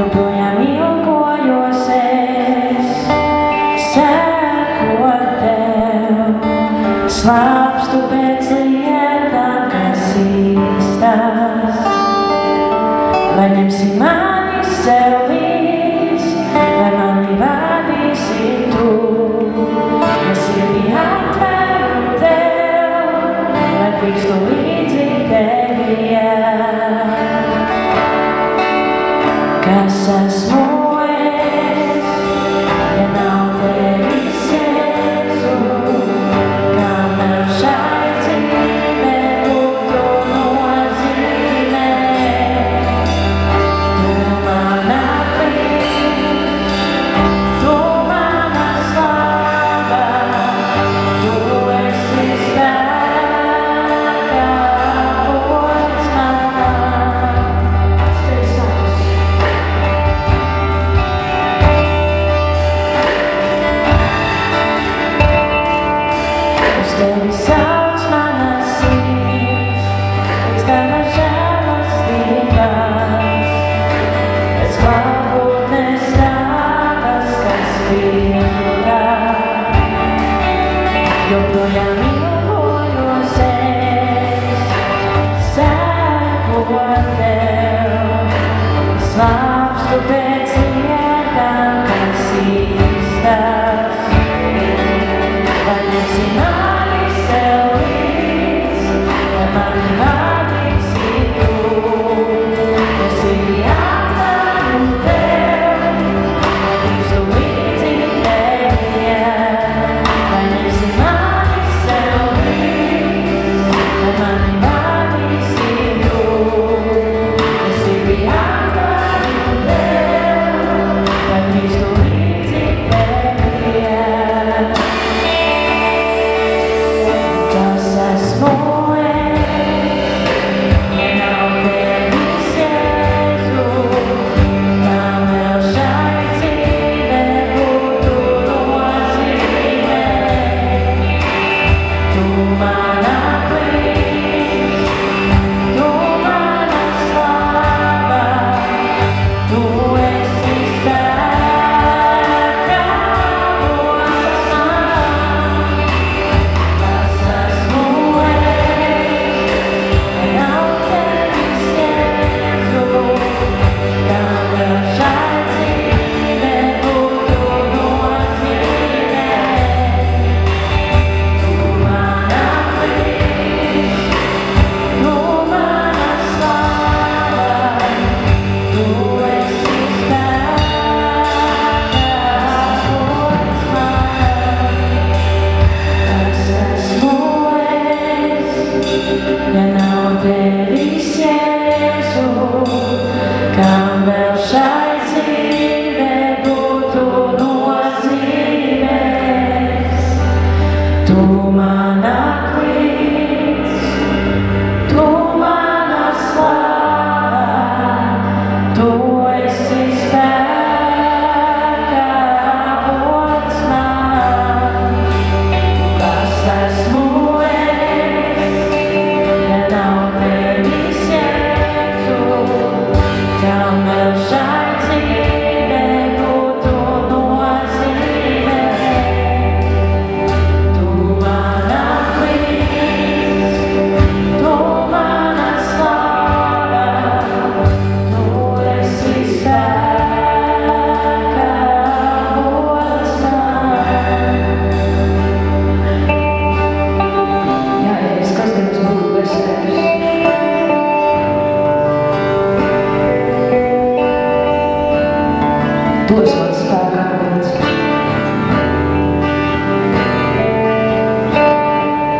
joprojām ilgojos es, seko tev, slāpstu pēc lietām, kas īstās. Vai ņemsi mani sev līdz, vai mani vadīsi tu, es sirdī atveru tev, vai drīkstu Yes,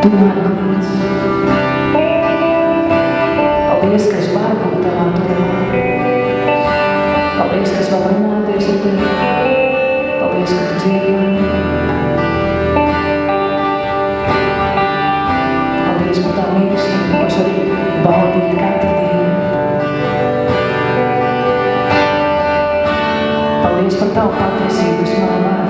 Tu mani klāts. Paldies, ka es varu būt tavā tuvumā. Paldies, ka es varu runāties ar tevi. Paldies, ka tu dzīvi mani. Paldies par tā mīlestību, ko es varu baudīt katru dienu. Paldies par tavu patiesību, kas man vēl.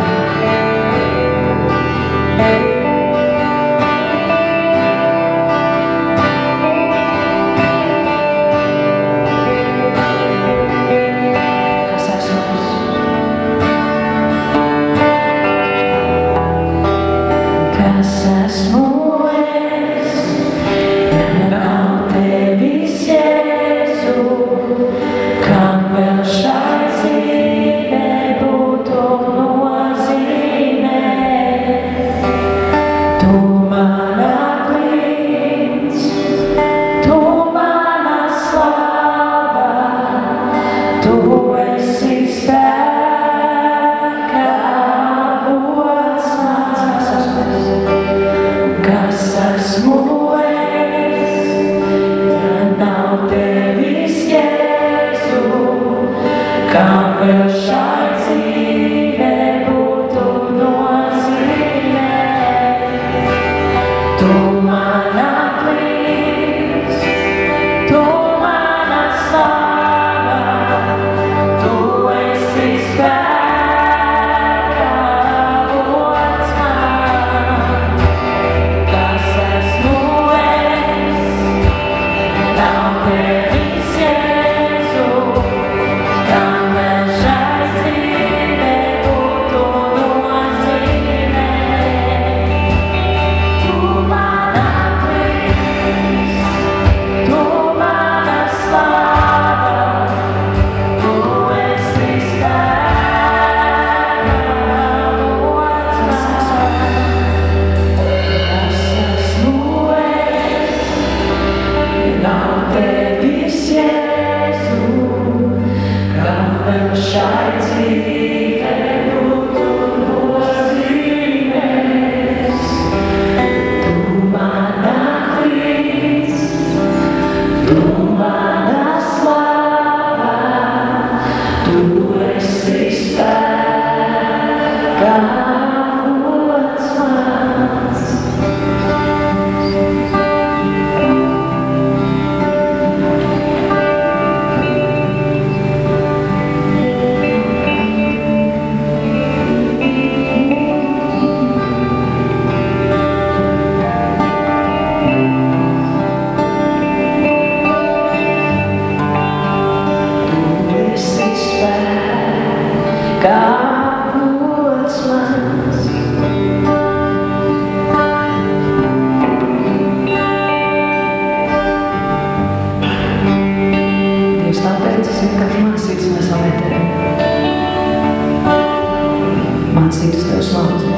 Man sirds tev slāpst.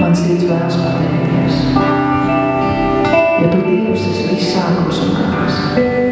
Man sirds vēlas pateikties. Jo tu Dievs esi viss sākums un kāds.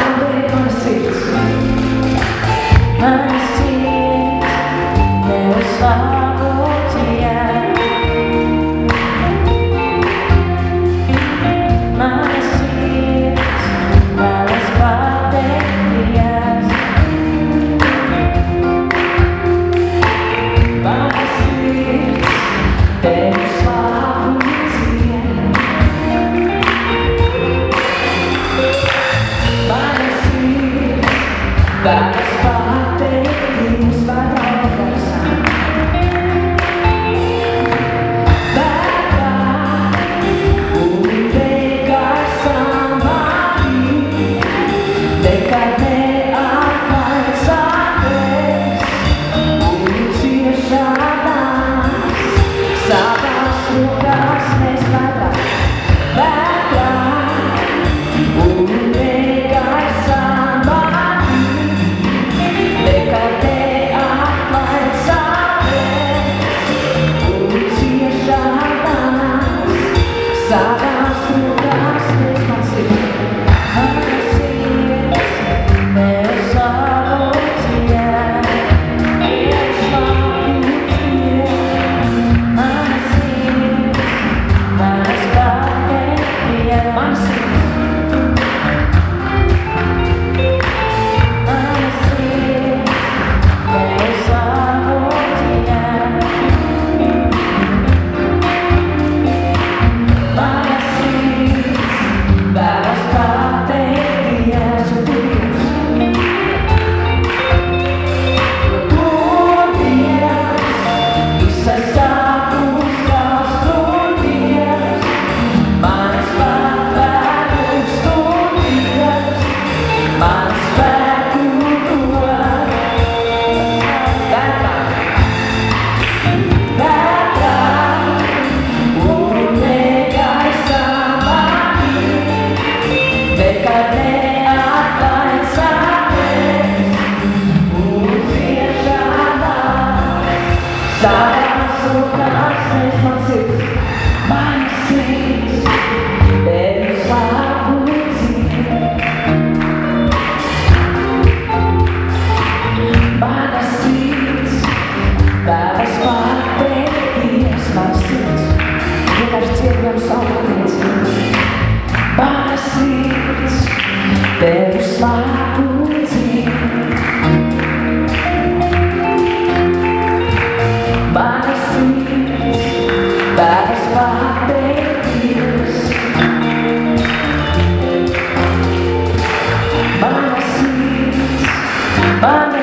Money.